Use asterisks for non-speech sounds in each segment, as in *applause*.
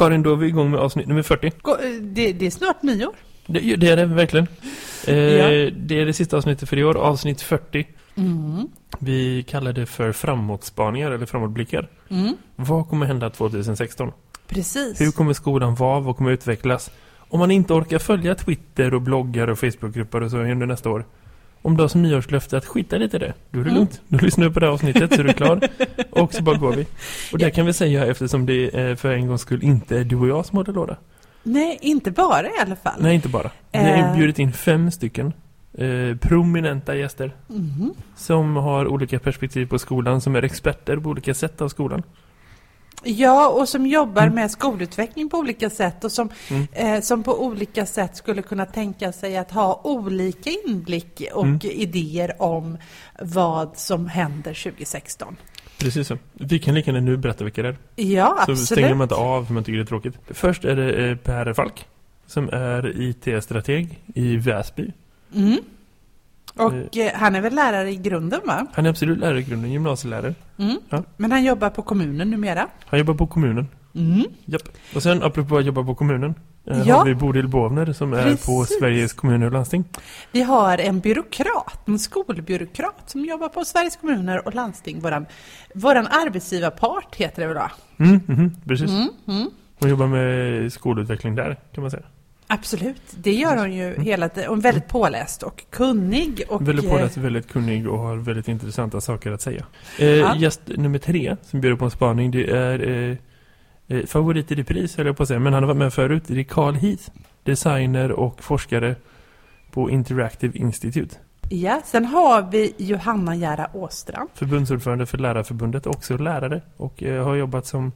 Karin, då är vi igång med avsnitt nummer 40. Gå- Det, det är snart nyår. Det, det är det verkligen. Eh, Ja. Det är det sista avsnittet för i år, avsnitt 40. Mm. Vi kallar det för framåtspaningar eller framåtblickar. Mm. Vad kommer hända 2016? Precis. Hur kommer skolan vara? Vad kommer utvecklas? Om man inte orkar följa Twitter och bloggar och Facebookgrupper och så under nästa år. Om du har som nyårslöfte att skita lite i det, då är det Mm. lugnt. Då lyssnar på det här avsnittet så är du klar. och så bara går vi. Och det kan vi säga eftersom det eh, för en gångs skull inte är du och jag som håller låda. Nej, inte bara i alla fall. Nej, inte bara. Vi har Eh. bjudit in fem stycken eh, prominenta gäster Mhm. som har olika perspektiv på skolan, som är experter på olika sätt av skolan. Ja, och som jobbar Mm. med skolutveckling på olika sätt och som, Mm. eh, som på olika sätt skulle kunna tänka sig att ha olika inblick och Mm. idéer om vad som händer 2016. Precis så. Vi kan lika gärna nu berätta vilka det är. Ja, Så absolut. stänger man inte av för man tycker det är tråkigt. Först är det eh, Per Falk som är IT-strateg i Väsby. Mm. Och eh, han är väl lärare i grunden va? Han är absolut lärare i grunden, gymnasielärare. Mm. Ja. Men han jobbar på kommunen numera. Han jobbar på kommunen. Mm. Japp. Och sen apropå att jobba på kommunen eh, Ja. har vi Bodil Båvner som är på Precis. Sveriges kommuner och landsting. Vi har en byråkrat, en skolbyråkrat som jobbar på Sveriges kommuner och landsting. Våran, våran arbetsgivarpart heter det väl va? Mm, mhm, precis. Mm, mm. Hon jobbar med skolutveckling där kan man säga. Absolut, det gör hon ju hela tiden. Och väldigt påläst och kunnig. Och, Väldigt eh, påläst, väldigt kunnig och har väldigt intressanta saker att säga. Eh, Ja. Gäst nummer tre som bjuder på en spaning det är eh, eh, favorit i repris höll jag på att säga. Men han har varit med förut. Det är Carl Heath. Designer och forskare på Interactive Institute. Ja, sen har vi Johanna Jära Åstrand. Förbundsordförande för Lärarförbundet. Också lärare. Och eh, har jobbat som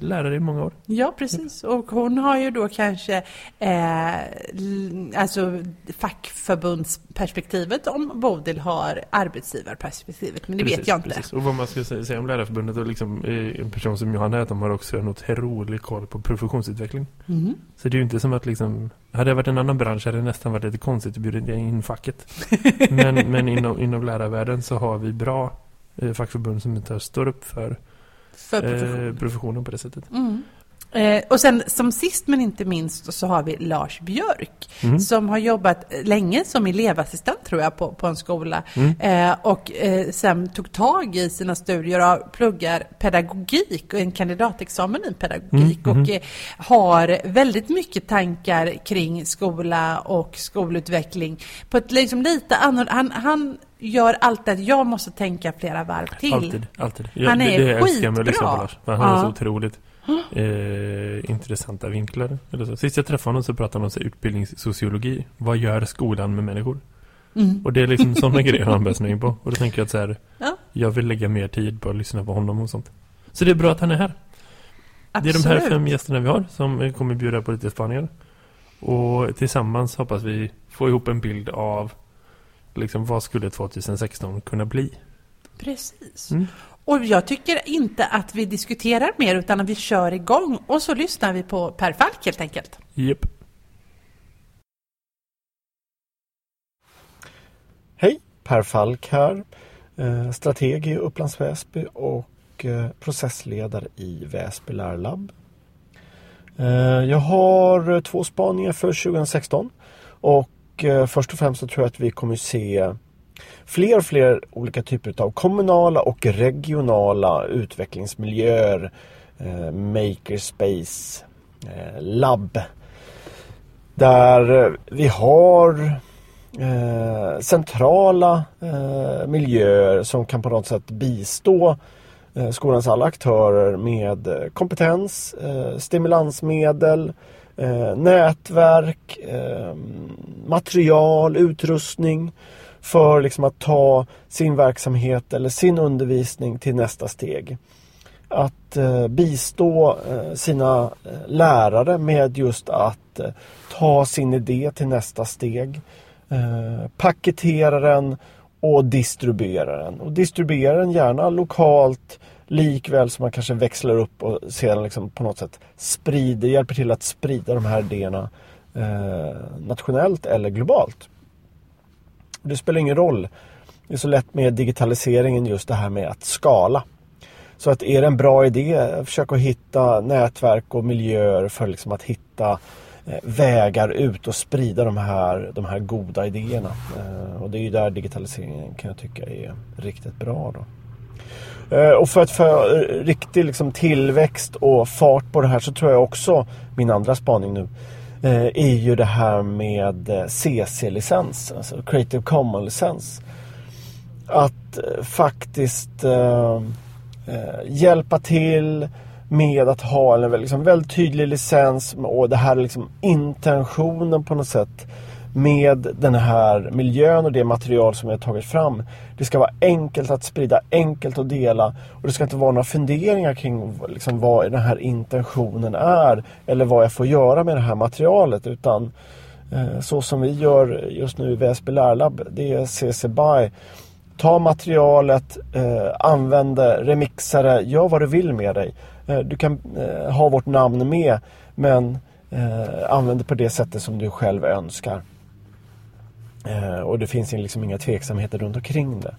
lärare i många år. Ja, precis. Och hon har ju då kanske eh, alltså fackförbundsperspektivet om Bodil har arbetsgivarperspektivet. Men det vet Precis, jag inte. precis. Och vad man ska säga, säga om Lärarförbundet och liksom, eh, en person som Johanna är att de har också en otrolig koll på professionsutveckling. Mm. Så det är ju inte som att liksom Hade det varit en annan bransch hade det nästan varit lite konstigt att bjuda in facket *laughs* Men, men inom, inom lärarvärlden så har vi bra eh, fackförbund som inte står upp för För profession. eh, professionen på det sättet Mm. Eh, och sen som sist men inte minst så har vi Lars Björk Mm. som har jobbat länge som elevassistent tror jag på, på en skola Mm. eh, och eh, sen tog tag i sina studier och pluggar pedagogik och en kandidatexamen i pedagogik Mm, och eh, har väldigt mycket tankar kring skola och skolutveckling på ett liksom lite annorlunda, han, han gör alltid att jag måste tänka flera varv till. Alltid, alltid Han det, är det älskar jag med att lyssna på skitbra. Lars för Han har Ja. så otroligt eh, intressanta vinklar eller så. Sist jag träffade honom så pratade han om utbildningssociologi Vad gör skolan med människor? Mm. Och det är liksom sådana *laughs* grejer han börjar in på Och då tänker jag att så här, Ja. Jag vill lägga mer tid på att lyssna på honom och sånt Så det är bra att han är här Det är de här Absolut. fem gästerna vi har som kommer bjuda på lite spaningar. Och tillsammans hoppas vi få ihop en bild av liksom vad skulle 2016 kunna bli. Precis. Mm. Och jag tycker inte att vi diskuterar mer utan att vi kör igång och så lyssnar vi på Per Falk helt enkelt. Japp. Hej, Per Falk här. Eh, Strateg i Upplands Väsby och eh, processledare i Väsby lärlabb. Eh, Jag har två spaningar för 2016 och eh, först och främst så tror jag att vi kommer se fler och fler olika typer av kommunala och regionala utvecklingsmiljöer, eh, makerspace, eh, labb. Där eh, vi har eh, centrala eh, miljöer som kan på något sätt bistå eh, skolans alla aktörer med eh, kompetens, eh, stimulansmedel, eh, nätverk, eh, material, utrustning för liksom att ta sin verksamhet eller sin undervisning till nästa steg. Att eh, bistå eh, sina eh, lärare med just att eh, ta sin idé till nästa steg. Eh, paketera den och distribuera den. Och distribuera den gärna lokalt likväl som man kanske växlar upp och sedan liksom på något sätt sprider, hjälper till att sprida de här idéerna eh, nationellt eller globalt. Det spelar ingen roll. Det är så lätt med digitaliseringen just det här med att skala. Så att är det en bra idé, försök att hitta nätverk och miljöer för liksom att hitta eh, vägar ut och sprida de här, de här goda idéerna. Eh, och det är ju där digitaliseringen kan jag tycka är riktigt bra. Då. Eh, och för att få eh, riktig liksom, tillväxt och fart på det här så tror jag också, min andra spaning nu, eh, är ju det här med CC-licens, alltså Creative Commons-licens. Att faktiskt eh, hjälpa till med att ha en liksom, väldigt tydlig licens och det här är liksom intentionen på något sätt med den här miljön och det material som jag har tagit fram. Det ska vara enkelt att sprida, enkelt att dela och det ska inte vara några funderingar kring liksom, vad den här intentionen är eller vad jag får göra med det här materialet utan eh, så som vi gör just nu i VSB Lärlab, det är CC BY Ta materialet, eh, använd det, remixa det, gör vad du vill med dig. Eh, du kan eh, ha vårt namn med men eh, använd det på det sättet som du själv önskar. Eh, och det finns liksom inga tveksamheter runt omkring det.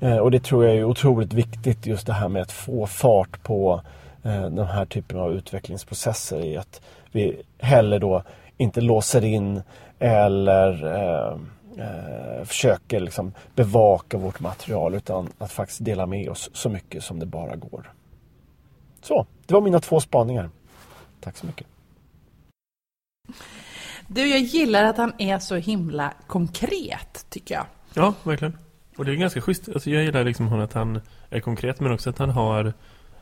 Eh, och det tror jag är otroligt viktigt just det här med att få fart på eh, den här typen av utvecklingsprocesser i att vi heller då inte låser in eller eh, eh, försöker liksom bevaka vårt material utan att faktiskt dela med oss så mycket som det bara går. Så, det var mina två spaningar. Tack så mycket. Du, jag gillar att han är så himla konkret, tycker jag. Ja, verkligen. Och det är ganska schysst. Alltså jag gillar liksom att han är konkret men också att han har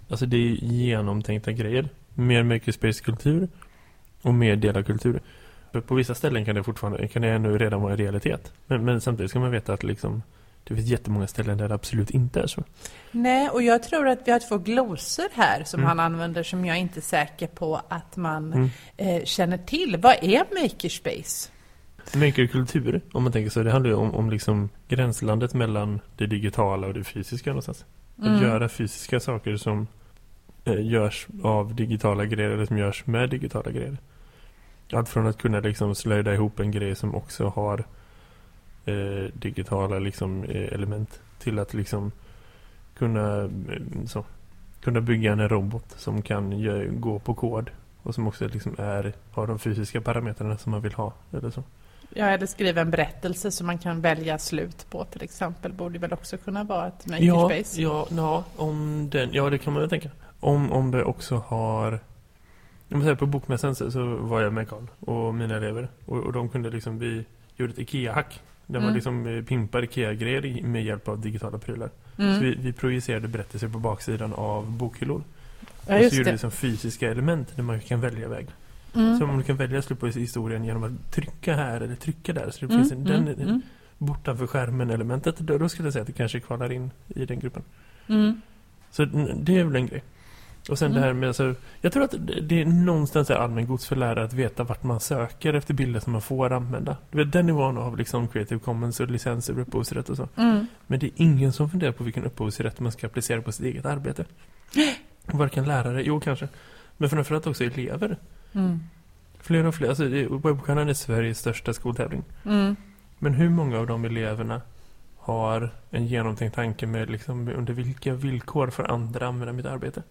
alltså det är genomtänkta grejer. Mer makerspace-kultur och mer delarkultur. På vissa ställen kan det fortfarande kan det ännu redan vara en realitet. Men, men samtidigt ska man veta att liksom, det finns jättemånga ställen där det absolut inte är så. Nej, och jag tror att vi har två glosor här som mm. han använder som jag inte är säker på att man mm. eh, känner till. Vad är makerspace? Makerkultur, om man tänker så, det handlar ju om, om liksom gränslandet mellan det digitala och det fysiska någonstans. Mm. Att göra fysiska saker som eh, görs av digitala grejer eller som görs med digitala grejer. Allt från att kunna liksom slöjda ihop en grej som också har eh, digitala liksom, eh, element till att liksom kunna, eh, så, kunna bygga en robot som kan gå på kod och som också liksom är, har de fysiska parametrarna som man vill ha. Eller så. Ja, eller skriva en berättelse som man kan välja slut på till exempel. Borde väl också kunna vara ett makerspace? Ja, ja, ja, om den, ja, det kan man väl tänka. Om, om det också har jag säga, på bokmässan så, så, var jag med Karl och mina elever. Och, och de kunde liksom, vi gjorde ett Ikea-hack. Där mm. man liksom eh, pimpar Ikea-grejer med hjälp av digitala prylar. Mm. Så vi, vi projicerade berättelser på baksidan av bokhyllor. Ja, och så gjorde vi som fysiska element där man kan välja väg. Mm. Så man kan välja slut på historien genom att trycka här eller trycka där. Så det finns en, mm. den, mm. bortanför skärmen elementet. Då, då skulle jag säga att det kanske kvalar in i den gruppen. Mm. Så det är väl en grej. Och sen mm. det här med, alltså, jag tror att det är någonstans är allmän gods för lärare att veta vart man söker efter bilder som man får använda. Du vet, den nivån av liksom Creative Commons och licenser och upphovsrätt och så. Mm. Men det är ingen som funderar på vilken upphovsrätt man ska applicera på sitt eget arbete. *gasps* Varken lärare, jo kanske. Men framförallt också elever. Mm. Fler och fler, alltså Webstjärnan är Sveriges största skoltävling. Mm. Men hur många av de eleverna har en genomtänkt tanke med liksom, under vilka villkor för andra använda mitt arbete?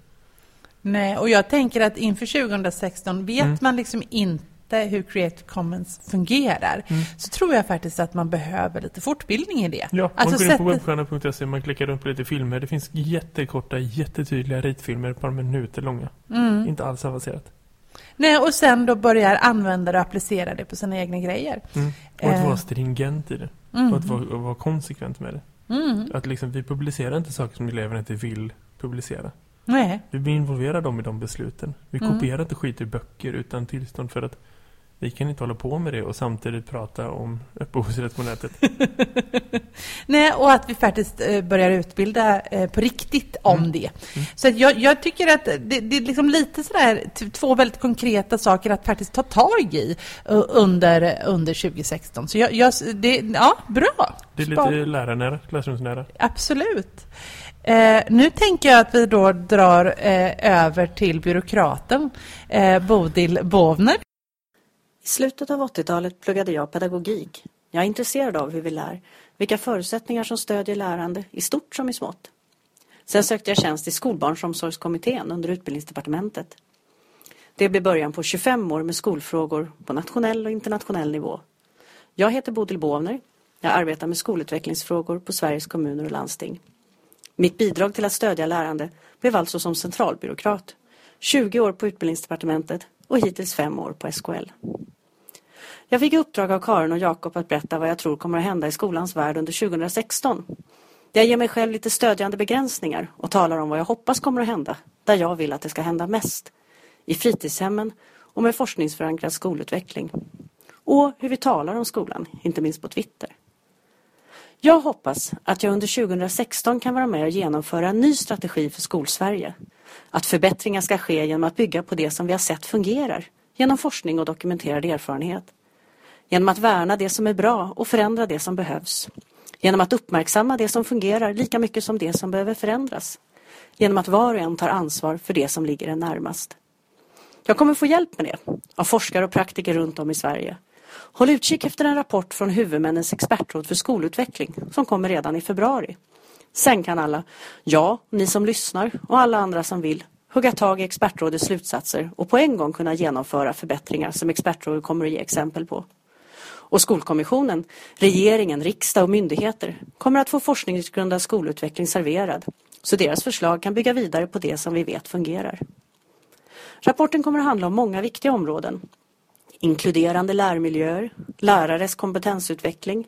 Nej, och jag tänker att inför 2016 vet mm. man liksom inte hur Creative Commons fungerar mm. så tror jag faktiskt att man behöver lite fortbildning i det. Ja, man alltså, går in på webbstjärna.se man klickar runt på lite filmer. Det finns jättekorta, jättetydliga ritfilmer, ett par minuter långa. Mm. Inte alls avancerat. Nej, och sen då börjar användare applicera det på sina egna grejer. Mm. Och att vara eh. stringent i det. Mm. Och att vara, vara konsekvent med det. Mm. Att liksom, vi publicerar inte saker som eleverna inte vill publicera. Nej. Vi involverar dem i de besluten. Vi mm. kopierar inte skit i böcker utan tillstånd för att vi kan inte hålla på med det och samtidigt prata om upphovsrätt på nätet. *laughs* Nej, och att vi faktiskt eh, börjar utbilda eh, på riktigt om mm. det. Mm. Så jag, jag, tycker att det, det, är liksom lite sådär två väldigt konkreta saker att faktiskt ta tag i under, under 2016. Så jag, jag, det, ja, bra. Det är lite lärarnära, klassrumsnära. Absolut. Eh, nu tänker jag att vi då drar eh, över till byråkraten eh, Bodil Bovner. I slutet av 80-talet pluggade jag pedagogik. Jag är intresserad av hur vi lär, vilka förutsättningar som stödjer lärande, i stort som i smått. Sen sökte jag tjänst i skolbarnsomsorgskommittén under utbildningsdepartementet. Det blev början på 25 år med skolfrågor på nationell och internationell nivå. Jag heter Bodil Båvner. Jag arbetar med skolutvecklingsfrågor på Sveriges kommuner och landsting. Mitt bidrag till att stödja lärande blev alltså som centralbyråkrat. 20 år på utbildningsdepartementet och hittills fem år på SKL. Jag fick uppdrag av Karin och Jakob att berätta vad jag tror kommer att hända i skolans värld under 2016. Jag ger mig själv lite stödjande begränsningar och talar om vad jag hoppas kommer att hända, där jag vill att det ska hända mest. I fritidshemmen och med forskningsförankrad skolutveckling. Och hur vi talar om skolan, inte minst på Twitter. Jag hoppas att jag under 2016 kan vara med och genomföra en ny strategi för Skolsverige. Att förbättringar ska ske genom att bygga på det som vi har sett fungerar, genom forskning och dokumenterad erfarenhet. Genom att värna det som är bra och förändra det som behövs. Genom att uppmärksamma det som fungerar lika mycket som det som behöver förändras. Genom att var och en tar ansvar för det som ligger en närmast. Jag kommer få hjälp med det av forskare och praktiker runt om i Sverige. Håll utkik efter en rapport från huvudmännens expertråd för skolutveckling som kommer redan i februari. Sen kan alla, jag, ni som lyssnar och alla andra som vill, hugga tag i expertrådets slutsatser och på en gång kunna genomföra förbättringar som expertrådet kommer att ge exempel på. Och Skolkommissionen, regeringen, riksdag och myndigheter kommer att få forskningsgrundad skolutveckling serverad så deras förslag kan bygga vidare på det som vi vet fungerar. Rapporten kommer att handla om många viktiga områden. Inkluderande lärmiljöer, lärares kompetensutveckling,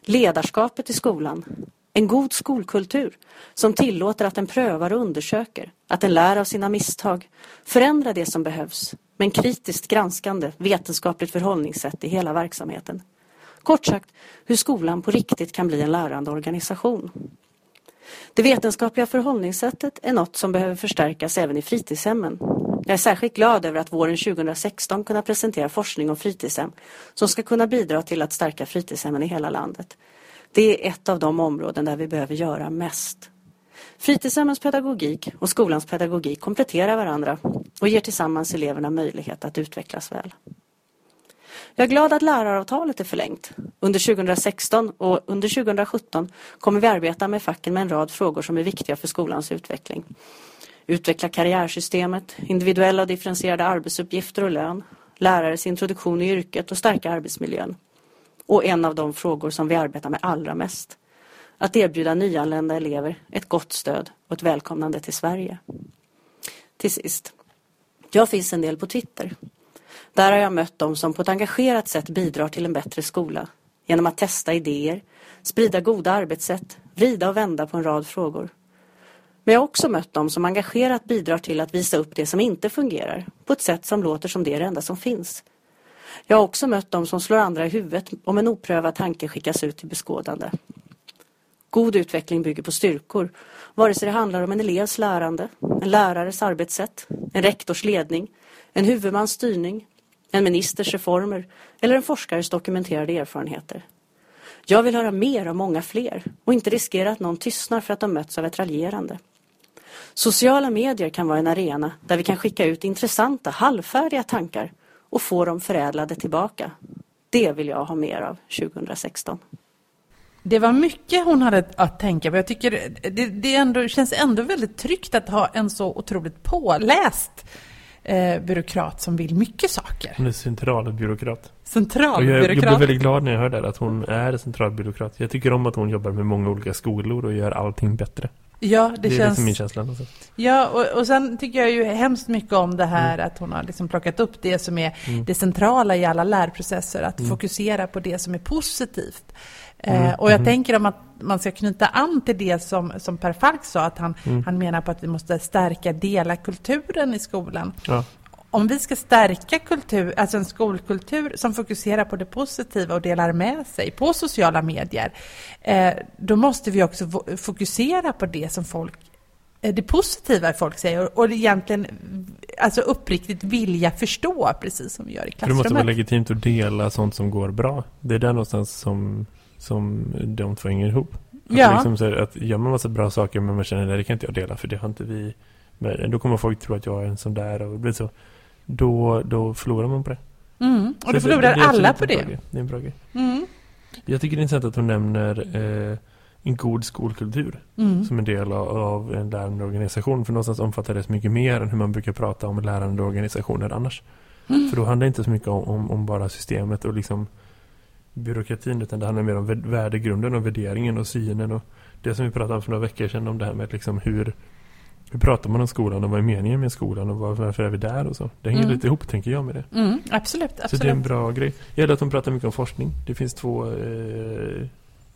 ledarskapet i skolan, en god skolkultur som tillåter att den prövar och undersöker, att den lär av sina misstag, förändrar det som behövs, men kritiskt granskande, vetenskapligt förhållningssätt i hela verksamheten. Kort sagt, hur skolan på riktigt kan bli en lärande organisation. Det vetenskapliga förhållningssättet är något som behöver förstärkas även i fritidshemmen. Jag är särskilt glad över att våren 2016 kunna presentera forskning om fritidshem som ska kunna bidra till att stärka fritidshemmen i hela landet. Det är ett av de områden där vi behöver göra mest. Fritidshemmens pedagogik och skolans pedagogik kompletterar varandra och ger tillsammans eleverna möjlighet att utvecklas väl. Jag är glad att läraravtalet är förlängt. Under 2016 och under 2017 kommer vi arbeta med facken med en rad frågor som är viktiga för skolans utveckling. Utveckla karriärsystemet, individuella och differentierade arbetsuppgifter och lön, lärares introduktion i yrket och stärka arbetsmiljön. Och en av de frågor som vi arbetar med allra mest. Att erbjuda nyanlända elever ett gott stöd och ett välkomnande till Sverige. Till sist. Jag finns en del på Twitter. Där har jag mött dem som på ett engagerat sätt bidrar till en bättre skola. Genom att testa idéer, sprida goda arbetssätt, vrida och vända på en rad frågor. Men jag har också mött dem som engagerat bidrar till att visa upp det som inte fungerar på ett sätt som låter som det är det enda som finns. Jag har också mött dem som slår andra i huvudet om en oprövad tanke skickas ut till beskådande. God utveckling bygger på styrkor, vare sig det handlar om en elevs lärande, en lärares arbetssätt, en rektors ledning, en huvudmans styrning, en ministers reformer eller en forskares dokumenterade erfarenheter. Jag vill höra mer av många fler och inte riskera att någon tystnar för att de möts av ett raljerande. Sociala medier kan vara en arena där vi kan skicka ut intressanta, halvfärdiga tankar och få dem förädlade tillbaka. Det vill jag ha mer av 2016. Det var mycket hon hade att tänka på. Jag tycker det, det ändå, känns ändå väldigt tryggt att ha en så otroligt påläst eh, byråkrat som vill mycket saker. Hon är centralbyråkrat. Centralbyråkrat. Jag, jag, blev väldigt glad när jag hörde att hon är centralbyråkrat. Jag tycker om att hon jobbar med många olika skolor och gör allting bättre. Ja, det, det är känns... liksom min känsla. Alltså. Ja, och, och sen tycker jag ju hemskt mycket om det här mm. att hon har liksom plockat upp det som är mm. det centrala i alla lärprocesser. Att mm. fokusera på det som är positivt. Eh, mm. och jag mm. tänker om att man ska knyta an till det som, som Per Falk sa, att han, mm. han menar på att vi måste stärka dela-kulturen i skolan. Ja om vi ska stärka kultur, alltså en skolkultur som fokuserar på det positiva och delar med sig på sociala medier, eh, då måste vi också fokusera på det som folk eh, det positiva folk säger och egentligen alltså uppriktigt vilja förstå precis som vi gör i klassrummet. Det måste vara legitimt att dela sånt som går bra. Det är där någonstans som, som de två hänger ihop. Att ja. Liksom så att gör man massa bra saker men man känner att det kan inte jag dela för det har inte vi med. Då kommer folk tro att jag är en sån där och det blir så då, då förlorar man på det. Mm. Och då förlorar alla på det. Det är en bra grej. Mm. Jag tycker det är intressant att hon nämner eh, en god skolkultur Mm. som en del av, av en lärande organisation. För någonstans omfattar det så mycket mer än hur man brukar prata om lärande organisationer annars. Mm. För då handlar det inte så mycket om, om, om bara systemet och liksom byråkratin utan det handlar mer om vä- värdegrunden och värderingen och synen och det som vi pratade om för några veckor sedan om det här med liksom hur, hur pratar man om skolan och vad är meningen med skolan och var, varför är vi där och så. Det hänger Mm. lite ihop tänker jag med det. Mm, absolut, Så det är absolut. en bra grej. Jag gillar att de pratar mycket om forskning. Det finns två eh,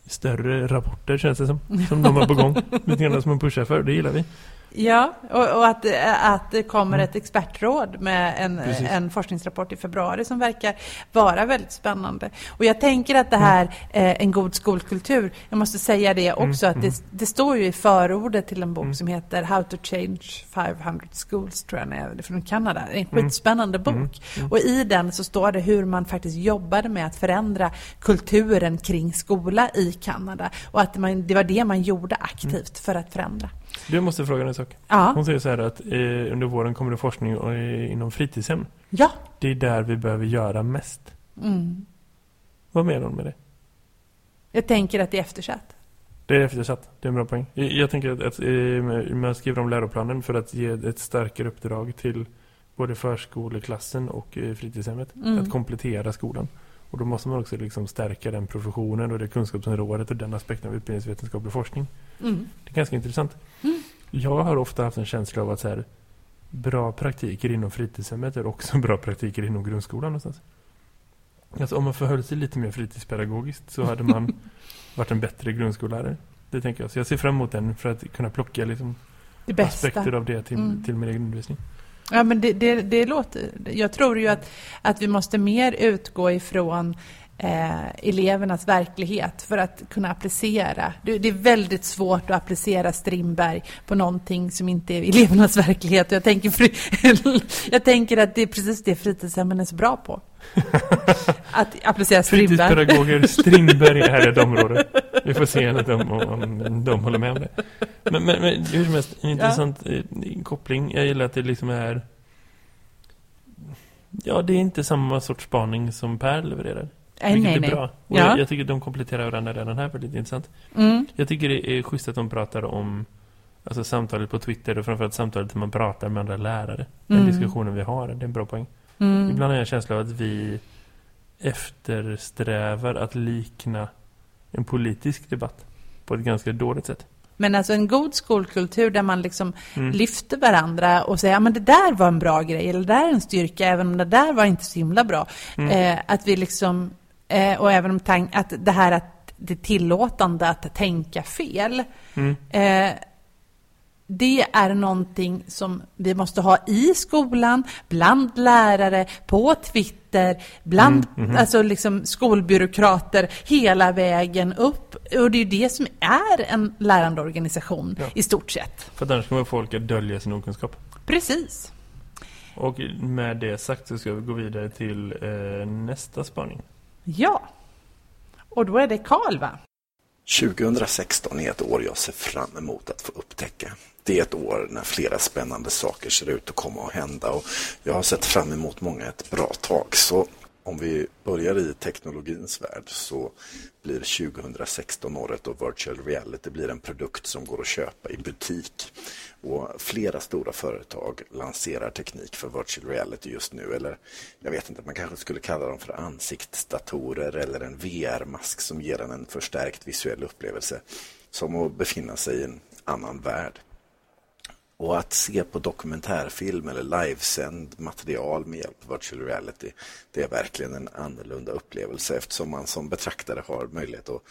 större rapporter känns det som. Som de har på gång. *laughs* Lite grann som man pushar för. Det gillar vi. Ja, och, och att, att det kommer Mm. ett expertråd med en, en forskningsrapport i februari som verkar vara väldigt spännande. Och jag tänker att det här, eh, en god skolkultur, jag måste säga det också, Mm, att det, det står ju i förordet till en bok som heter How to change 500 schools, tror jag är, från Kanada. Det är en skitspännande bok. Och i den så står det hur man faktiskt jobbade med att förändra kulturen kring skola i Kanada. Och att man, det var det man gjorde aktivt för att förändra. Du måste fråga en sak. Ja, Hon säger så här att eh, under våren kommer det forskning eh, inom fritidshem. ja. Det är där vi behöver göra mest. Mm. Vad menar hon med det? Jag tänker att det är eftersatt. Det är eftersatt. Det är en bra poäng. Jag, jag tänker att, att eh, man skriver om läroplanen för att ge ett starkare uppdrag till både förskoleklassen och eh, fritidshemmet. Mm. Att komplettera skolan. Och då måste man också liksom stärka den professionen och det kunskapsområdet och den aspekten av utbildningsvetenskaplig forskning. Mm. Det är ganska intressant. Mm. Jag har ofta haft en känsla av att så här, bra praktiker inom fritidshemmet är också *laughs* bra praktiker inom grundskolan någonstans. Alltså om man förhöll sig lite mer fritidspedagogiskt så hade man *laughs* varit en bättre grundskollärare. Det tänker jag. Så jag ser fram emot den för att kunna plocka liksom aspekter av det till, Mm. till min egen undervisning. Ja, men det, det, det låter... Jag tror ju att, att vi måste mer utgå ifrån eh, elevernas verklighet för att kunna applicera. Det, det är väldigt svårt att applicera Strindberg på någonting som inte är elevernas *laughs* verklighet. Jag tänker, *laughs* jag tänker att det är precis det fritidshemmen är så bra på. *laughs* Att applicera Strindberg. Fritidspedagoger, Strindberg är ett område. Vi får se om de, om de håller med om det. Men, men, men hur som helst, en intressant eh, koppling. Jag gillar att det liksom är... Ja, det är inte samma sorts spaning som Per levererar. Nej, vilket nej, är nej. bra. Och Ja. jag, jag tycker de kompletterar varandra redan här väldigt intressant. Mm. Jag tycker det är schysst att de pratar om alltså samtalet på Twitter och framförallt samtalet där man pratar med andra lärare. Den Mm. diskussionen vi har, det är en bra poäng. Mm. Ibland har jag en känsla av att vi eftersträvar att likna en politisk debatt på ett ganska dåligt sätt. Men alltså en god skolkultur där man liksom Mm. lyfter varandra och säger ja men det där var en bra grej eller det där är en styrka även om det där var inte så himla bra. Mm. Eh, att vi liksom, eh, och även om att det här att det är tillåtande att tänka fel. Mm. Eh, det är någonting som vi måste ha i skolan, bland lärare, på Twitter, bland Mm, mhm. alltså liksom skolbyråkrater hela vägen upp. Och det är ju det som är en lärande organisation Ja. i stort sett. För att annars kommer folk att dölja sin okunskap. Precis. Och med det sagt så ska vi gå vidare till eh, nästa spaning. Ja. Och då är det Karl va? 2016 är ett år jag ser fram emot att få upptäcka. Det är ett år när flera spännande saker ser ut att komma att hända och jag har sett fram emot många ett bra tag. Så om vi börjar i teknologins värld så blir 2016 året och virtual reality blir en produkt som går att köpa i butik. Och flera stora företag lanserar teknik för virtual reality just nu. Eller jag vet inte, man kanske skulle kalla dem för ansiktsdatorer eller en VR-mask som ger en en förstärkt visuell upplevelse. Som att befinna sig i en annan värld. Och att se på dokumentärfilm eller livesänd material med hjälp av virtual reality, det är verkligen en annorlunda upplevelse eftersom man som betraktare har möjlighet att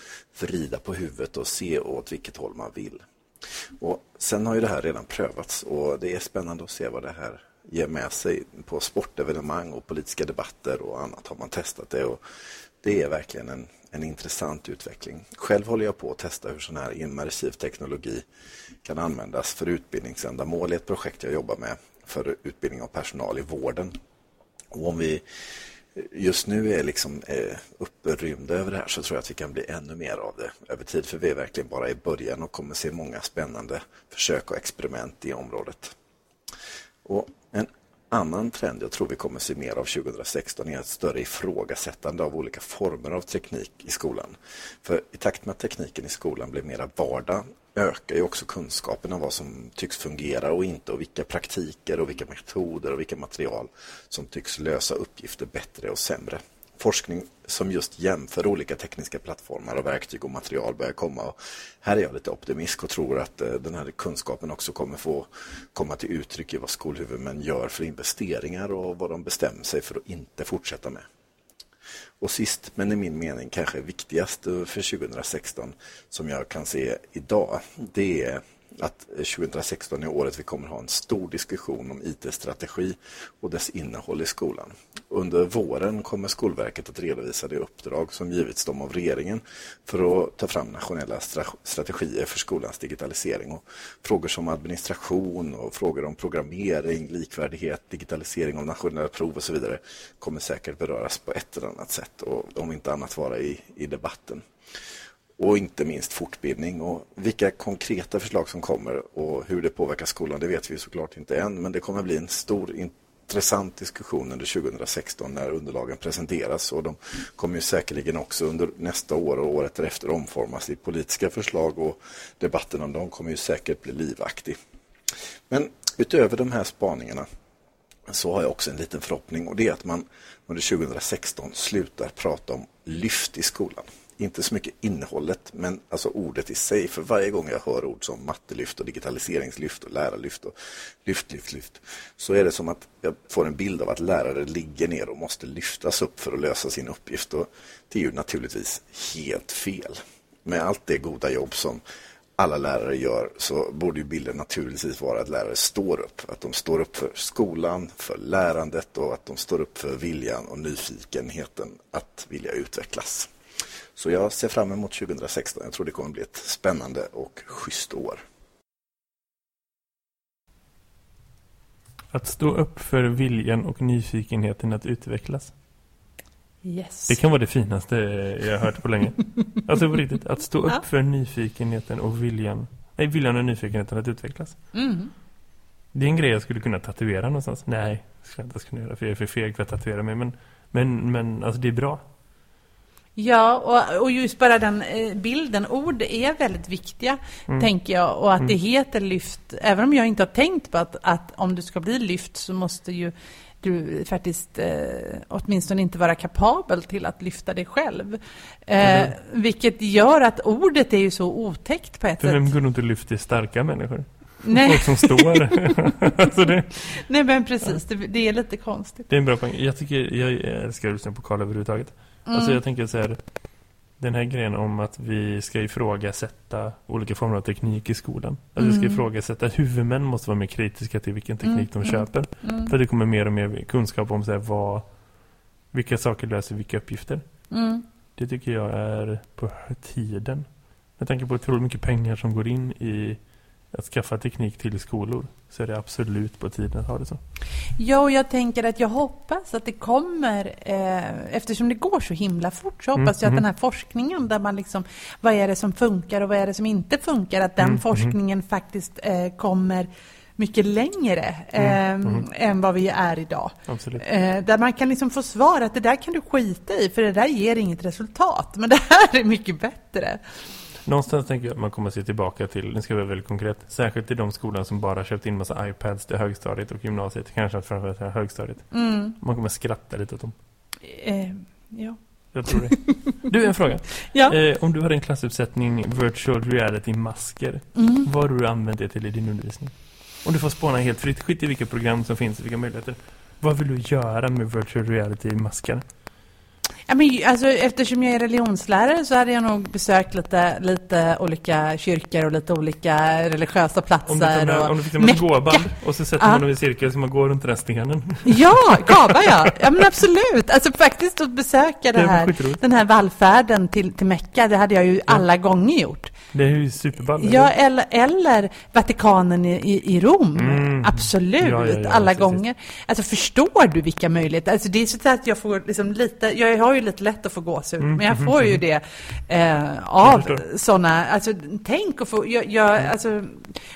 vrida på huvudet och se åt vilket håll man vill. Och sen har ju det här redan prövats och det är spännande att se vad det här ger med sig på sportevenemang och politiska debatter och annat har man testat det. Och det är verkligen en, en intressant utveckling. Själv håller jag på att testa hur sån här immersiv teknologi kan användas för utbildningsändamål i ett projekt jag jobbar med för utbildning av personal i vården. Och om vi just nu är liksom eh, upprymda över det här så tror jag att vi kan bli ännu mer av det över tid. För vi är verkligen bara i början och kommer se många spännande försök och experiment i området. Och annan trend jag tror vi kommer se mer av 2016 är ett större ifrågasättande av olika former av teknik i skolan. För i takt med att tekniken i skolan blir mera vardag ökar ju också kunskapen om vad som tycks fungera och inte och vilka praktiker och vilka metoder och vilka material som tycks lösa uppgifter bättre och sämre forskning som just jämför olika tekniska plattformar och verktyg och material börjar komma. Och här är jag lite optimist och tror att eh, den här kunskapen också kommer få komma till uttryck i vad skolhuvudmän gör för investeringar och vad de bestämmer sig för att inte fortsätta med. Och sist, men i min mening kanske viktigast för 2016 som jag kan se idag, det är att 2016 är året vi kommer ha en stor diskussion om IT-strategi och dess innehåll i skolan. Under våren kommer Skolverket att redovisa det uppdrag som givits dem av regeringen för att ta fram nationella strategier för skolans digitalisering. Och frågor som administration och frågor om programmering, likvärdighet, digitalisering av nationella prov och så vidare kommer säkert beröras på ett eller annat sätt och om inte annat vara i, i debatten och inte minst fortbildning. Och vilka konkreta förslag som kommer och hur det påverkar skolan, det vet vi såklart inte än. Men det kommer bli en stor intressant diskussion under 2016 när underlagen presenteras. Och de kommer ju säkerligen också under nästa år och året därefter omformas i politiska förslag och debatten om dem kommer ju säkert bli livaktig. Men utöver de här spaningarna så har jag också en liten förhoppning och det är att man under 2016 slutar prata om lyft i skolan inte så mycket innehållet, men alltså ordet i sig. För varje gång jag hör ord som mattelyft och digitaliseringslyft och lärarlyft och lyft, lyft, lyft, så är det som att jag får en bild av att lärare ligger ner och måste lyftas upp för att lösa sin uppgift. Och det är ju naturligtvis helt fel. Med allt det goda jobb som alla lärare gör så borde ju bilden naturligtvis vara att lärare står upp. Att de står upp för skolan, för lärandet och att de står upp för viljan och nyfikenheten att vilja utvecklas. Så jag ser fram emot 2016. Jag tror det kommer bli ett spännande och schysst år. Att stå upp för viljan och nyfikenheten att utvecklas. Yes. Det kan vara det finaste jag har hört på länge. *laughs* Alltså på riktigt, att stå upp ja. för nyfikenheten och viljan. Nej, viljan och nyfikenheten att utvecklas. Mm. Det är en grej jag skulle kunna tatuera någonstans. Nej, ska jag inte kunna göra för jag är för feg för att tatuera mig. Men, men, men alltså det är bra. Ja, och, och just bara den eh, bilden, ord är väldigt viktiga, mm. tänker jag. Och att mm. det heter lyft, även om jag inte har tänkt på att, att om du ska bli lyft så måste ju du faktiskt eh, åtminstone inte vara kapabel till att lyfta dig själv. Eh, mm. Vilket gör att ordet är ju så otäckt på ett För sätt. vem går inte lyfta starka människor? Nej. Folk som står. *laughs* alltså det... Nej men precis, det, det, är lite konstigt. Det är en bra poäng. Jag tycker, jag älskar att lyssna på Karl överhuvudtaget. Alltså, mm. Alltså jag tänker så här, den här grejen om att vi ska ifrågasätta olika former av teknik i skolan. Att mm. vi ska mm. ifrågasätta att huvudmän måste vara mer kritiska till vilken teknik mm. de köper. Mm. För det kommer mer och mer kunskap om så här, vad, vilka saker löser vilka uppgifter. Mm. Det tycker jag är på tiden. Jag tänker på otroligt mycket pengar som går in i att skaffa teknik till skolor så är det absolut på tiden att ha det så. Ja, och jag tänker att jag hoppas att det kommer, eh, eftersom det går så himla fort, så hoppas mm, jag att mm. den här forskningen där man liksom, vad är det som funkar och vad är det som inte funkar, att den mm, mm. forskningen faktiskt eh, kommer mycket längre eh, än vad vi är idag. Eh, där man kan liksom få svar att det där kan du skita i, för det där ger inget resultat, men det här är mycket bättre. Någonstans tänker jag att man kommer att se tillbaka till, nu ska jag vara väldigt konkret, särskilt till de skolor som bara köpt in massa iPads till högstadiet och gymnasiet, kanske framförallt här högstadiet. Mm. Man kommer att skratta lite åt dem. Eh, ja. Jag tror det. Du, en fråga. *laughs* ja. Eh, om du har en klassuppsättning virtual reality-masker, mm. vad har du använt det till i din undervisning? Om du får spåna helt fritt, skit i vilka program som finns, vilka möjligheter. Vad vill du göra med virtual reality-masker? Ja, men, alltså, eftersom jag är religionslärare så hade jag nog besökt lite, lite olika kyrkor och lite olika religiösa platser. Om du, med, och om du fick en gåband och så sätter ja. man dem i cirkel så man går runt den här stenen. Ja, *laughs* Kaba ja. ja men absolut. Alltså faktiskt att besöka det här, den här vallfärden till, till Mecka, det hade jag ju ja. alla gånger gjort. Det är ju superball. Ja, eller, eller Vatikanen i, i, i Rom. Mm. Absolut, ja, alla gånger. Alltså förstår du vilka möjligheter? Alltså det är så att jag får liksom lite, jag har ju ju lite lätt att få gåshud, Mm, men jag får ju mhm. det eh, av sådana, alltså tänk och få, jag, jag, alltså,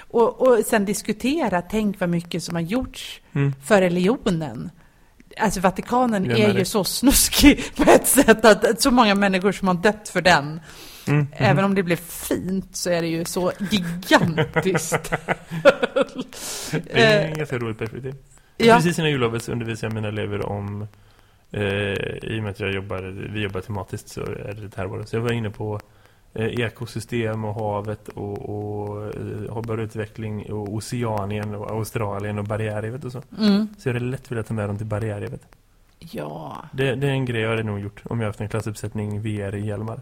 och, och sen diskutera, tänk vad mycket som har gjorts Mm. för religionen. Alltså Vatikanen är ju så snuskig *laughs* på ett sätt, att, att så många människor som har dött för den. Mm. Även om det blev fint så är det ju så gigantiskt. *laughs* Det är en ganska roligt perspektiv. ja. Precis innan jullovet undervisar jag mina elever om i och med att jag jobbar, vi jobbar tematiskt så är det det här året. Så jag var inne på eh, ekosystem och havet och, och eh, hållbar utveckling och Oceanien och Australien och barriärrevet och så. Mm. Så jag hade lätt velat ta med dem till barriärrevet. ja. Det, det är en grej jag hade nog gjort om jag haft en klassuppsättning VR i Hjälmar.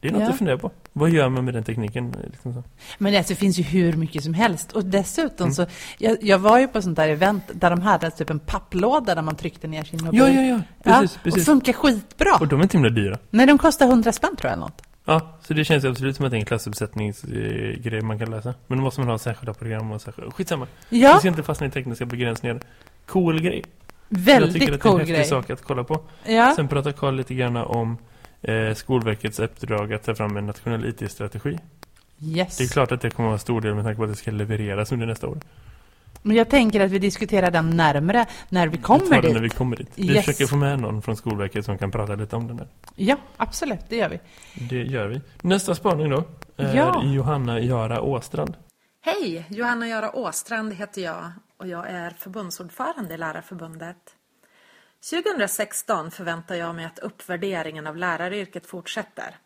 Det är något Ja. att fundera på. Vad gör man med den tekniken? Liksom. Men alltså, det finns ju hur mycket som helst. Och dessutom Mm. så, jag, jag var ju på sånt där event där de hade typ en papplåda där man tryckte ner sin mobil. Ja, ja, ja. Precis, Och precis. funkar skitbra. Och de är inte himla dyra. Nej, de kostar 100 spänn tror jag något. Ja, så det känns ju absolut som att det är en klassuppsättningsgrej man kan läsa. Men då måste man ha särskilda program och särskilda... Skitsamma. Vi Ja, ska inte fastna i tekniska begränsningar. Cool grej. jag väldigt tycker att det är en cool häftig grej. sak att kolla på. Ja. Sen pratar Carl lite grann om eh, Skolverkets uppdrag att ta fram en nationell IT-strategi. Yes. Det är klart att det kommer att vara en stor del med tanke på att det ska levereras under nästa år. Men jag tänker att vi diskuterar den närmare när vi kommer dit. när vi kommer dit. Vi Yes. försöker få med någon från Skolverket som kan prata lite om den här. Ja, absolut, det gör vi. Det gör vi. Nästa spaning då är Ja. Johanna Jara Åstrand. Hej, Johanna Göra Åstrand heter jag och jag är förbundsordförande i Lärarförbundet. 2016 förväntar jag mig att uppvärderingen av läraryrket fortsätter.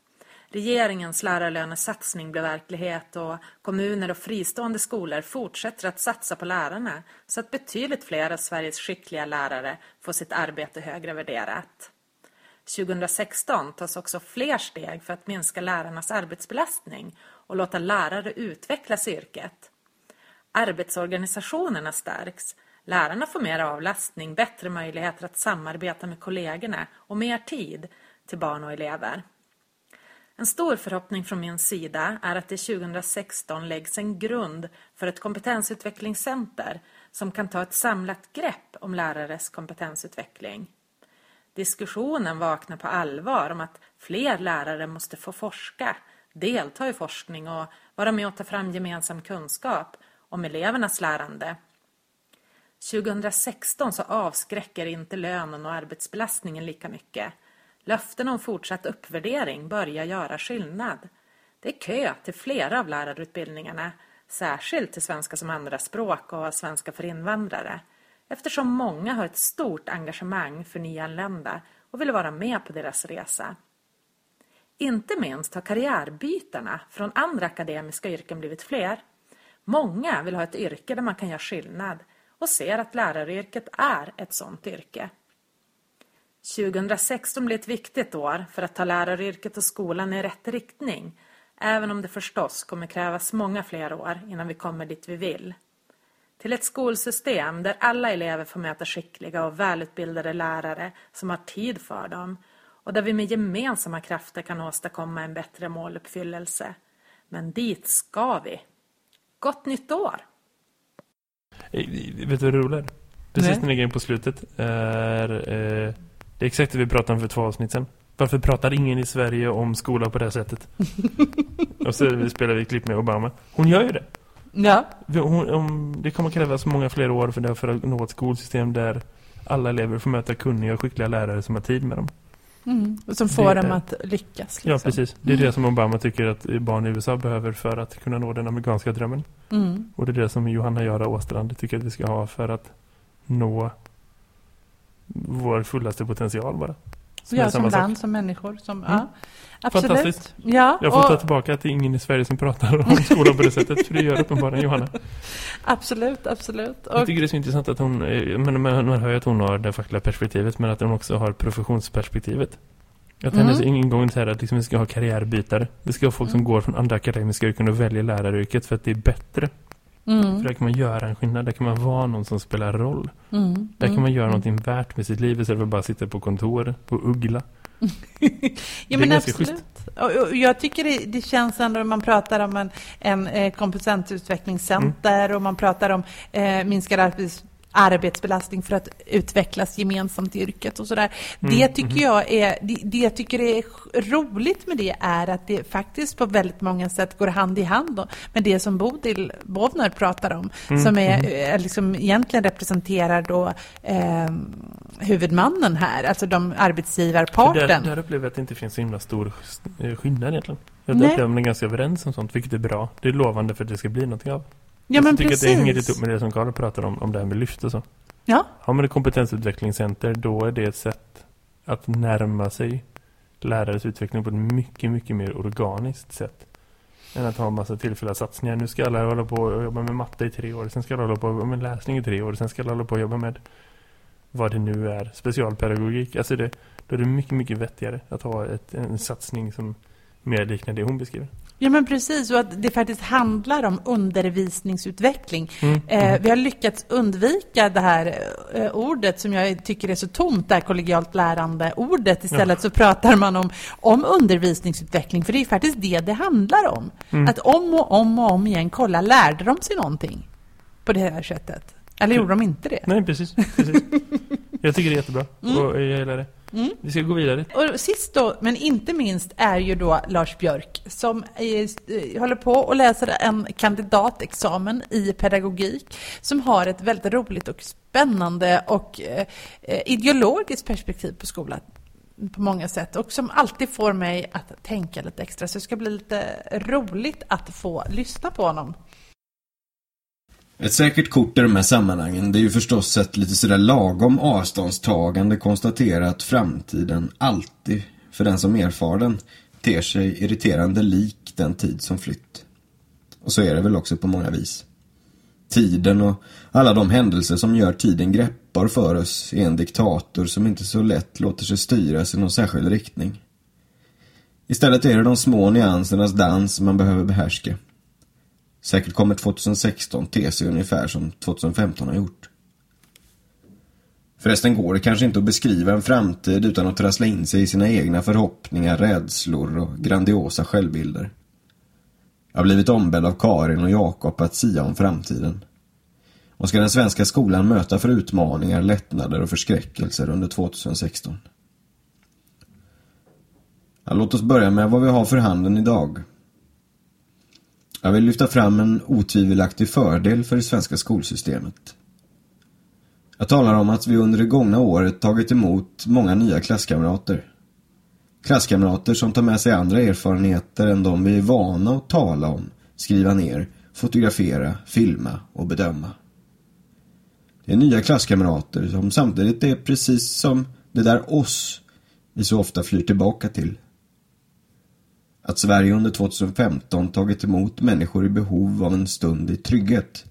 Regeringens lärarlönesatsning blir verklighet och kommuner och fristående skolor fortsätter att satsa på lärarna så att betydligt fler av Sveriges skickliga lärare får sitt arbete högre värderat. 2016 tas också fler steg för att minska lärarnas arbetsbelastning och låta lärare utvecklas i yrket. Arbetsorganisationerna stärks, lärarna får mer avlastning, bättre möjligheter att samarbeta med kollegorna och mer tid till barn och elever. En stor förhoppning från min sida är att det 2016 läggs en grund för ett kompetensutvecklingscenter som kan ta ett samlat grepp om lärares kompetensutveckling. Diskussionen vaknar på allvar om att fler lärare måste få forska, delta i forskning och vara med och ta fram gemensam kunskap om elevernas lärande. 2016 så avskräcker inte lönen och arbetsbelastningen lika mycket. Löften om fortsatt uppvärdering börjar göra skillnad. Det är kö till flera av lärarutbildningarna, särskilt till svenska som andraspråk och svenska för invandrare, eftersom många har ett stort engagemang för nyanlända och vill vara med på deras resa. Inte minst har karriärbytarna från andra akademiska yrken blivit fler. Många vill ha ett yrke där man kan göra skillnad och ser att läraryrket är ett sådant yrke. 2016 blir ett viktigt år för att ta läraryrket och skolan i rätt riktning, även om det förstås kommer krävas många fler år innan vi kommer dit vi vill. Till ett skolsystem där alla elever får möta skickliga och välutbildade lärare som har tid för dem och där vi med gemensamma krafter kan åstadkomma en bättre måluppfyllelse. Men dit ska vi. Gott nytt år! Eh, Vet du vad det roliga är? Precis Nej. den här grejen på slutet är... Eh, det är exakt det vi pratade om för två avsnitt sedan. Varför pratar ingen i Sverige om skola på det här sättet? *laughs* och så spelar vi klipp med Obama. Hon gör ju det. Ja, Hon, om, det kommer krävas många fler år för, det, för att nå ett skolsystem där alla elever får möta kunniga och skickliga lärare som har tid med dem. mm. och som får Det dem att lyckas. Liksom. Ja, precis. Det är det som Obama tycker att barn i USA behöver för att kunna nå den amerikanska drömmen. Mm. Och det är det som Johanna Jara Åstrand tycker att vi ska ha för att nå vår fullaste potential bara. Som Ja, som sak. land, som människor. Som, Mm. ja. Absolut. Fantastiskt. Ja, Jag får ta och, tillbaka att det är ingen i Sverige som pratar om *laughs* skolan på det sättet. För det gör uppenbarligen Johanna. absolut, absolut. Jag Och, tycker det är så intressant att hon, eh, men man hör ju att hon har det fackliga perspektivet men att hon också har professionsperspektivet. Att Mm. hennes ingång är att liksom vi ska ha karriärbytare. Vi ska ha folk som Mm. går från andra akademiska yrken och väljer läraryrket för att det är bättre. För mm, där kan man göra en skillnad. Där kan man vara någon som spelar roll. mm, Där kan man göra mm. någonting värt med sitt liv istället för att bara sitta på kontor och uggla. *laughs* ja, men absolut. Och, och jag tycker det, det känns ändå när man pratar om en, en eh, kompetensutvecklingscenter och man pratar om eh, minskad arbets, arbetsbelastning för att utvecklas gemensamt i yrket och sådär. Mm, Det tycker jag är, det, det jag tycker är roligt med det är att det faktiskt på väldigt många sätt går hand i hand då med det som Bodil Bovner pratar om, Mm, som är, är liksom egentligen representerar då eh, huvudmannen här, alltså de För arbetsgivarparten. där, där upplever jag att det inte finns så himla stor eh, skillnad egentligen. Jag upplever att man är ganska överens om sånt, vilket är bra. Det är lovande för att det ska bli någonting av. ja, men jag tycker att det hänger lite precis. ihop med det som Karl pratar om, om det här med lyft och så. Ja, Har man ett kompetensutvecklingscenter, då är det ett sätt att närma sig lärares utveckling på ett mycket, mycket mer organiskt sätt. Än att ha en massa tillfälliga satsningar. Nu ska alla hålla på och jobba med matte i tre år. Sen ska alla hålla på med läsning i tre år. Sen ska alla hålla på och jobba med vad det nu är. Specialpedagogik. Alltså det, då är det mycket, mycket vettigare att ha ett, en satsning som mer liknar det hon beskriver. Ja men precis, och att det faktiskt handlar om undervisningsutveckling. Mm, Eh, vi har lyckats undvika det här eh, ordet som jag tycker är så tomt, det här kollegialt lärande-ordet. Istället så pratar man om, om undervisningsutveckling, för det är faktiskt det det handlar om. Mm. Att om och om och om igen kolla, lärde de sig någonting på det här sättet? Eller gjorde de inte det? Nej, precis. precis. *laughs* Jag tycker det är jättebra. Och jag gillar det. Mm. Vi ska gå vidare. Och sist då, men inte minst, är ju då Lars Björk som eh, håller på och läser en kandidatexamen i pedagogik som har ett väldigt roligt och spännande och eh, eh, ideologiskt perspektiv på skolan på många sätt och som alltid får mig att tänka lite extra. Så det ska bli lite roligt att få lyssna på honom. Ett säkert kort i de här sammanhangen det är ju förstås ett lite sådär lagom avståndstagande konstatera att framtiden alltid, för den som erfar den, ter sig irriterande lik den tid som flytt. Och så är det väl också på många vis. Tiden och alla de händelser som gör tiden greppbar för oss är en diktator som inte så lätt låter sig styras i någon särskild riktning. Istället är det de små nyansernas dans man behöver behärska. Säkert kommer 2016 te sig ungefär som 2015 har gjort. Förresten går det kanske inte att beskriva en framtid utan att trassla in sig i sina egna förhoppningar, rädslor och grandiosa självbilder. Jag har blivit ombedd av Karin och Jakob att sia om framtiden. Vad ska den svenska skolan möta för utmaningar, lättnader och förskräckelser under 2016? Ja, låt oss börja med vad vi har för handen idag. Jag vill lyfta fram en otvivelaktig fördel för det svenska skolsystemet. Jag talar om att vi under det gångna året tagit emot många nya klasskamrater. Klasskamrater som tar med sig andra erfarenheter än de vi är vana att tala om, skriva ner, fotografera, filma och bedöma. Det är nya klasskamrater som samtidigt är precis som det där oss vi så ofta flyr tillbaka till. Att Sverige under 2015 tagit emot människor i behov av en stund i trygghet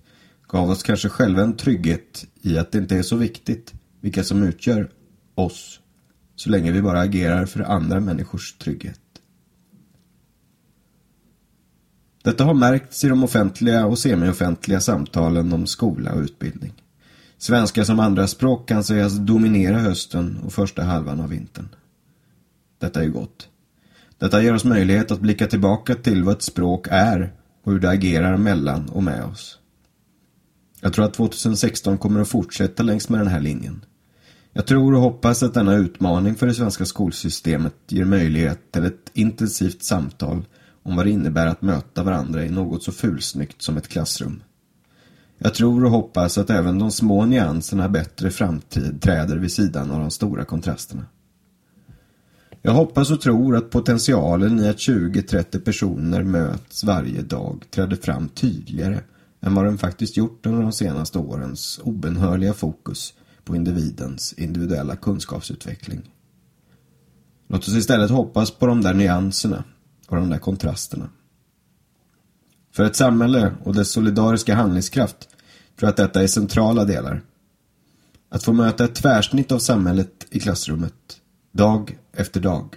gav oss kanske själva en trygghet i att det inte är så viktigt vilka som utgör oss så länge vi bara agerar för andra människors trygghet. Detta har märkts i de offentliga och semioffentliga samtalen om skola och utbildning. Svenska som andraspråk kan sägas dominera hösten och första halvan av vintern. Detta är ju gott. Detta ger oss möjlighet att blicka tillbaka till vad ett språk är och hur det agerar mellan och med oss. Jag tror att 2016 kommer att fortsätta längs med den här linjen. Jag tror och hoppas att denna utmaning för det svenska skolsystemet ger möjlighet till ett intensivt samtal om vad det innebär att möta varandra i något så fulsnyggt som ett klassrum. Jag tror och hoppas att även de små nyanserna bättre framtid träder vid sidan av de stora kontrasterna. Jag hoppas och tror att potentialen i att 20-30 personer möts varje dag träder fram tydligare än vad den faktiskt gjort under de senaste årens obenhörliga fokus på individens individuella kunskapsutveckling. Låt oss istället hoppas på de där nyanserna och de där kontrasterna. För ett samhälle och dess solidariska handlingskraft tror jag att detta är centrala delar. Att få möta ett tvärsnitt av samhället i klassrummet, dag efter dag.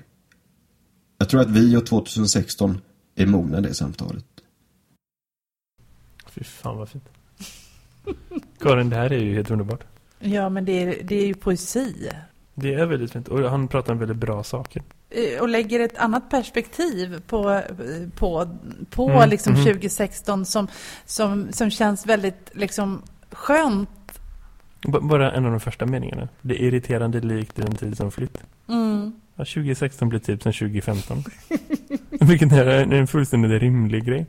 Jag tror att vi och 2016 är mogna det samtalet. Fy fan vad fint. Karin, det här är ju helt underbart. Ja, men det är, det är ju poesi. Det är väldigt fint. Och han pratar om väldigt bra saker. Eh, och lägger ett annat perspektiv på, på, på Mm, liksom mhm. 2016 som, som, som känns väldigt liksom skönt B- bara en av de första meningarna. Det är irriterande likt i en tid som flytt. Mm. Ja, 2016 blir typ som 2015. *laughs* Vilket är en, fullständigt rimlig grej.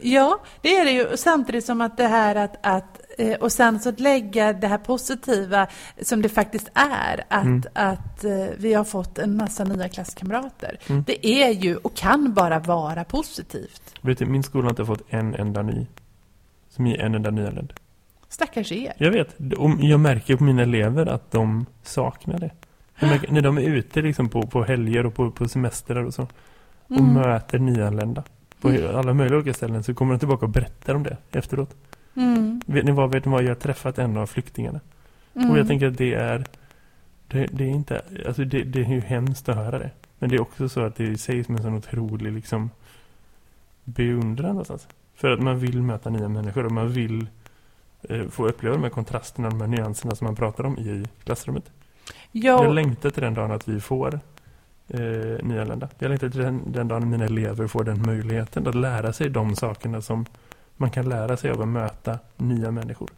Ja, det är det ju. Samtidigt som att det här att, att eh, och sen så att lägga det här positiva som det faktiskt är att, Mm. att eh, vi har fått en massa nya klasskamrater. Mm. Det är ju och kan bara vara positivt. Vet du, min skola har inte fått en enda ny. Som är en enda nyanländ. Stackars er. Jag vet. Jag märker på mina elever att de saknar det. När de är ute liksom på, på helger och på, på semestrar och så. Och Mm. möter nyanlända. På alla möjliga olika ställen så kommer de tillbaka och berättar om det efteråt. Mm. Vet ni vad, vet ni vad? Jag har träffat en av flyktingarna. Mm. Och jag tänker att det är det, det är inte, alltså det, det är ju hemskt att höra det. Men det är också så att det sägs med en sån otrolig liksom beundran någonstans. För att man vill möta nya människor och man vill eh, få uppleva de här kontrasterna, de här nyanserna som man pratar om i klassrummet. Ja, Jag längtar till den dagen att vi får eh, nyanlända. Jag längtar till den, den dagen mina elever får den möjligheten att lära sig de sakerna som man kan lära sig av att möta nya människor.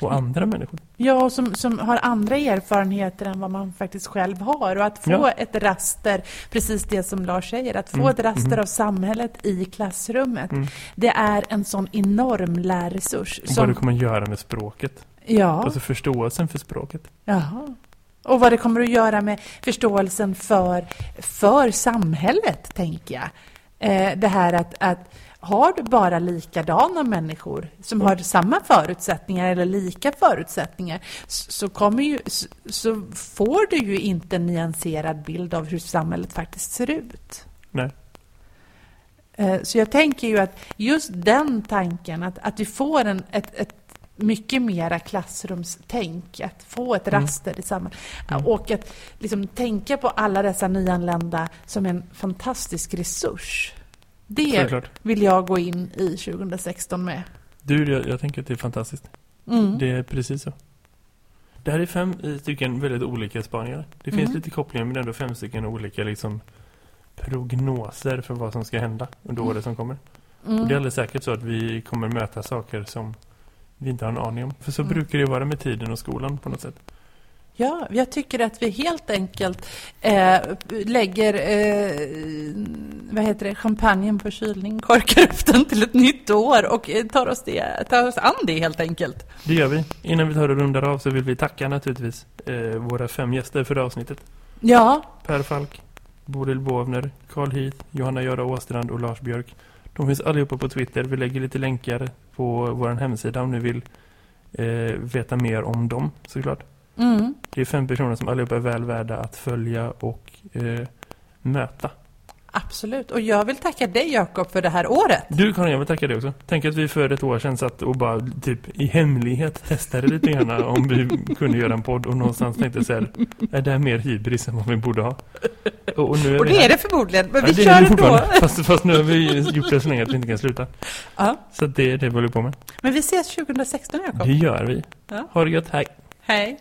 Och andra människor. Ja, som, som har andra erfarenheter än vad man faktiskt själv har. Och att få Ja. ett raster, precis det som Lars säger, att få Mm, ett raster mm. av samhället i klassrummet. Mm. Det är en sån enorm lärresurs. Och vad det kommer göra med språket. Ja, Alltså förståelsen för språket. jaha. Och vad det kommer att göra med förståelsen för, för samhället, tänker jag. Eh, det här att, att har du bara likadana människor som har samma förutsättningar eller lika förutsättningar så, kommer ju, så, så får du ju inte en nyanserad bild av hur samhället faktiskt ser ut. Nej. Eh, Så jag tänker ju att just den tanken, att, att vi får en, ett, ett mycket mera klassrumstänk, att få ett Mm. raster i samma... Mm. Och att liksom tänka på alla dessa nyanlända som en fantastisk resurs. Det Självklart. vill jag gå in i 2016 med. Du, jag, jag tänker att det är fantastiskt. Mm. Det är precis så. Det här är fem i stycken väldigt olika spaningar. Det finns Mm. lite kopplingar men ändå fem stycken olika liksom prognoser för vad som ska hända under Mm. året som kommer. Mm. Och det är alldeles säkert så att vi kommer möta saker som vi inte har en aning om. För så Mm. brukar det vara med tiden och skolan på något sätt. Ja, jag tycker att vi helt enkelt eh, lägger eh, vad heter det, champagnen på kylning, korkar upp den till ett nytt år och eh, tar oss, det, tar oss an det helt enkelt. Det gör vi. Innan vi tar och rundar av så vill vi tacka naturligtvis eh, våra fem gäster för det avsnittet. Ja, Per Falk, Bodil Bovner, Carl Heath, Johanna Göra Åstrand och Lars Björk. De finns allihopa på Twitter. Vi lägger lite länkar på vår hemsida om ni vill eh, veta mer om dem såklart. mm, Det är fem personer som allihopa är väl värda att följa och eh, möta. Absolut. Och jag vill tacka dig Jakob för det här året. Du Karin, jag vill tacka dig också. Tänk att vi för ett år sedan satt och bara typ i hemlighet testade lite grann *laughs* om vi kunde göra en podd och någonstans tänkte så här, är det här mer hybris än vad vi borde ha? Och, och nu är Och det är det förmodligen, men Ja, vi kör ändå. *laughs* Fast, fast nu har vi gjort det så länge att vi inte kan sluta. Ja. Så det är det vi håller på med. Men vi ses 2016 Jakob. Det gör vi. Ja. Ha det gött, hej! Hej.